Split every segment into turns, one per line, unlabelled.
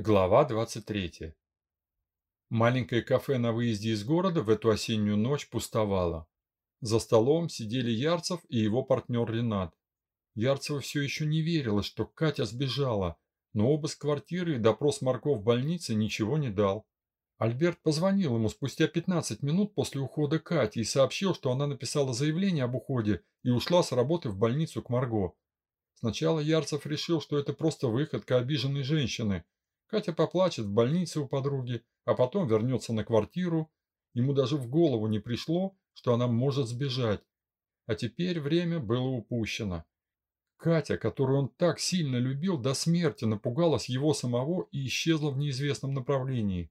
Глава 23. Маленькое кафе на выезде из города в эту осеннюю ночь пустовало. За столом сидели Ярцев и его партнер Ренат. Ярцеву все еще не верилось, что Катя сбежала, но обыск квартиры и допрос Марко в больнице ничего не дал. Альберт позвонил ему спустя 15 минут после ухода Кати и сообщил, что она написала заявление об уходе и ушла с работы в больницу к Марго. Сначала Ярцев решил, что это просто выходка обиженной женщины – Катя поплачет в больнице у подруги, а потом вернется на квартиру. Ему даже в голову не пришло, что она может сбежать. А теперь время было упущено. Катя, которую он так сильно любил, до смерти напугалась его самого и исчезла в неизвестном направлении.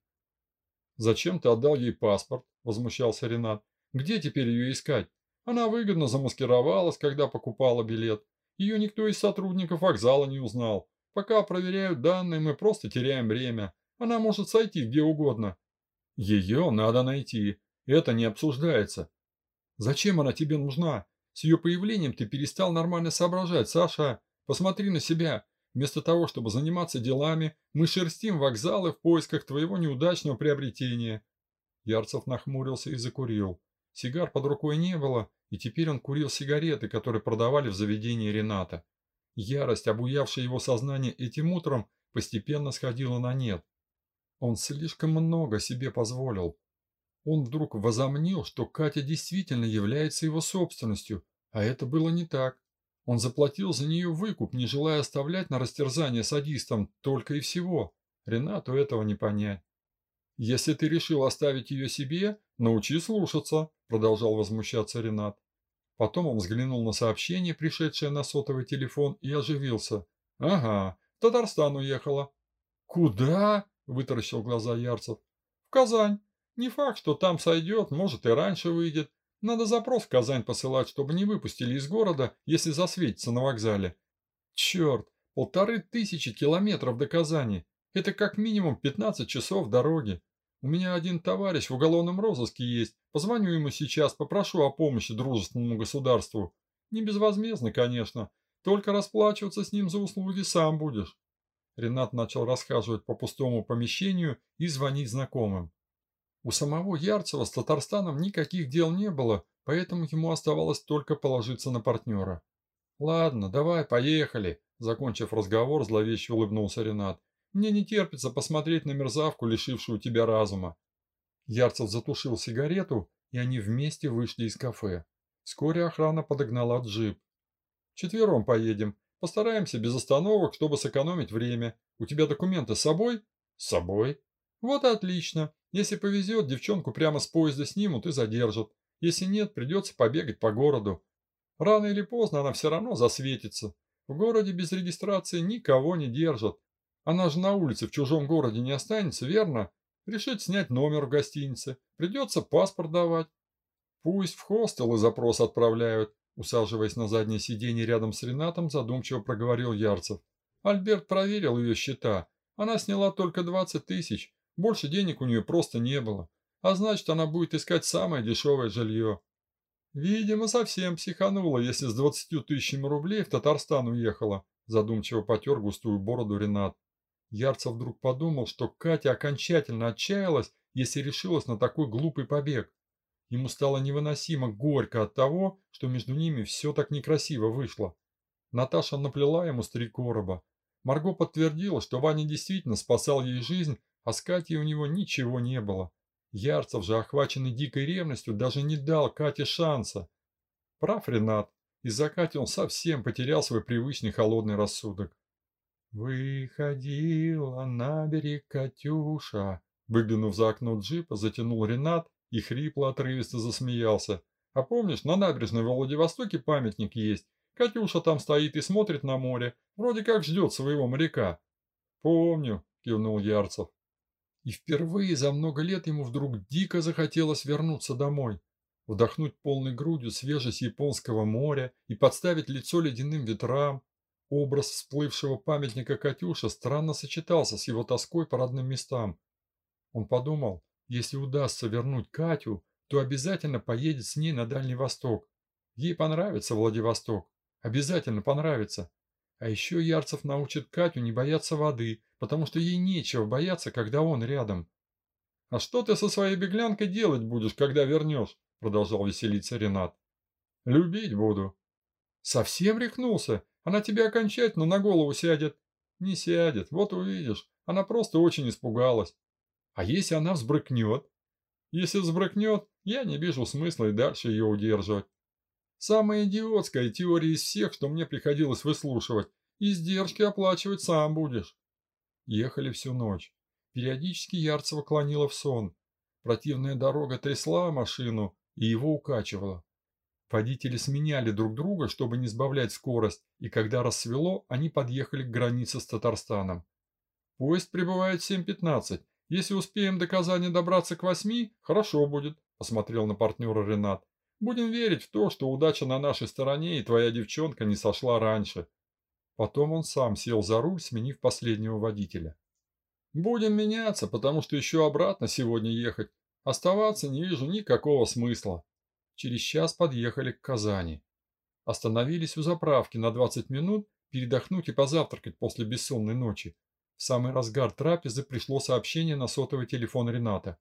«Зачем ты отдал ей паспорт?» – возмущался Ренат. «Где теперь ее искать? Она выгодно замаскировалась, когда покупала билет. Ее никто из сотрудников вокзала не узнал. Пока проверяют данные, мы просто теряем время. Она может сойти где угодно. Ее надо найти. Это не обсуждается. Зачем она тебе нужна? С ее появлением ты перестал нормально соображать, Саша. Посмотри на себя. Вместо того, чтобы заниматься делами, мы шерстим вокзалы в поисках твоего неудачного приобретения. Ярцев нахмурился и закурил. Сигар под рукой не было, и теперь он курил сигареты, которые продавали в заведении Рената. Ярость, обуявшая его сознание этим утром, постепенно сходила на нет. Он слишком много себе позволил. Он вдруг возомнил, что Катя действительно является его собственностью, а это было не так. Он заплатил за нее выкуп, не желая оставлять на растерзание садистам только и всего. Ренату этого не понять. «Если ты решил оставить ее себе, научи слушаться», – продолжал возмущаться Ренат. Потом он взглянул на сообщение, пришедшее на сотовый телефон, и оживился. «Ага, в Татарстан уехала». «Куда?» – вытаращил глаза Ярцев. «В Казань. Не факт, что там сойдет, может и раньше выйдет. Надо запрос в Казань посылать, чтобы не выпустили из города, если засветится на вокзале. Черт, полторы тысячи километров до Казани. Это как минимум 15 часов дороги. У меня один товарищ в уголовном розыске есть. Позвоню ему сейчас, попрошу о помощи дружественному государству. Не безвозмездно, конечно. Только расплачиваться с ним за услуги сам будешь. Ренат начал расхаживать по пустому помещению и звонить знакомым. У самого Ярцева с Татарстаном никаких дел не было, поэтому ему оставалось только положиться на партнера. «Ладно, давай, поехали», – закончив разговор, зловеще улыбнулся Ренат. Мне не терпится посмотреть на мерзавку, лишившую тебя разума. Ярцев затушил сигарету, и они вместе вышли из кафе. Вскоре охрана подогнала джип. Четвером поедем. Постараемся без остановок, чтобы сэкономить время. У тебя документы с собой? С собой. Вот и отлично. Если повезет, девчонку прямо с поезда снимут и задержат. Если нет, придется побегать по городу. Рано или поздно она все равно засветится. В городе без регистрации никого не держат. Она же на улице в чужом городе не останется, верно? Решит снять номер в гостинице. Придется паспорт давать. Пусть в хостел и запрос отправляют. Усаживаясь на заднее сиденье рядом с Ренатом, задумчиво проговорил Ярцев. Альберт проверил ее счета. Она сняла только 20 тысяч. Больше денег у нее просто не было. А значит, она будет искать самое дешевое жилье. Видимо, совсем психанула, если с 20 тысячами рублей в Татарстан уехала. Задумчиво потер густую бороду Ренат. Ярцев вдруг подумал, что Катя окончательно отчаялась, если решилась на такой глупый побег. Ему стало невыносимо горько от того, что между ними все так некрасиво вышло. Наташа наплела ему с три короба. Марго подтвердила, что Ваня действительно спасал ей жизнь, а с Катей у него ничего не было. Ярцев же, охваченный дикой ревностью, даже не дал Кате шанса. Прав Ренат. Из-за Кати он совсем потерял свой привычный холодный рассудок. «Выходила на берег Катюша», выглянув за окно джипа, затянул Ренат и хрипло отрывисто засмеялся. «А помнишь, на набережной в Владивостоке памятник есть? Катюша там стоит и смотрит на море, вроде как ждет своего моряка». «Помню», – кивнул Ярцев. И впервые за много лет ему вдруг дико захотелось вернуться домой, вдохнуть полной грудью свежесть японского моря и подставить лицо ледяным ветрам, Образ всплывшего памятника Катюша странно сочетался с его тоской по родным местам. Он подумал, если удастся вернуть Катю, то обязательно поедет с ней на Дальний Восток. Ей понравится Владивосток. Обязательно понравится. А еще Ярцев научит Катю не бояться воды, потому что ей нечего бояться, когда он рядом. «А что ты со своей беглянкой делать будешь, когда вернешь?» – продолжал веселиться Ренат. «Любить буду». «Совсем рехнулся? Она тебе окончательно на голову сядет». «Не сядет, вот увидишь. Она просто очень испугалась». «А если она взбрыкнет?» «Если взбрыкнет, я не вижу смысла и дальше ее удерживать. Самая идиотская теория из всех, что мне приходилось выслушивать. Издержки оплачивать сам будешь. Ехали всю ночь. Периодически Ярцева клонила в сон. Противная дорога трясла машину и его укачивала. Водители сменяли друг друга, чтобы не сбавлять скорость, и когда рассвело, они подъехали к границе с Татарстаном. Поезд прибывает в 7.15. Если успеем до Казани добраться к 8, хорошо будет. – посмотрел на партнера Ренат. «Будем верить в то, что удача на нашей стороне и твоя девчонка не сошла раньше». Потом он сам сел за руль, сменив последнего водителя. «Будем меняться, потому что еще обратно сегодня ехать. Оставаться не вижу никакого смысла». Через час подъехали к Казани. Остановились у заправки на 20 минут передохнуть и позавтракать после бессонной ночи. В самый разгар трапезы пришло сообщение на сотовый телефон Рената.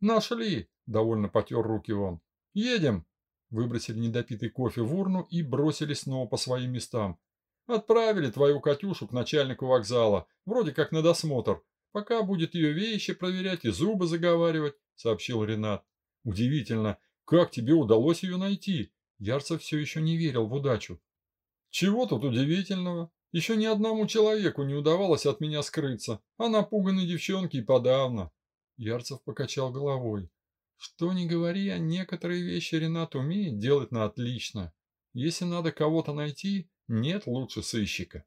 «Нашли!» – довольно потер руки он. «Едем!» Выбросили недопитый кофе в урну и бросили снова по своим местам. «Отправили твою Катюшу к начальнику вокзала, вроде как на досмотр. Пока будет ее вещи проверять и зубы заговаривать», – сообщил Ренат. «Удивительно, как тебе удалось ее найти?» Ярцев все еще не верил в удачу. «Чего тут удивительного? Еще ни одному человеку не удавалось от меня скрыться, а напуганной девчонке и подавно. Ярцев покачал головой. Что ни говори, а некоторые вещи Ренат умеет делать на отлично. Если надо кого-то найти, нет лучше сыщика.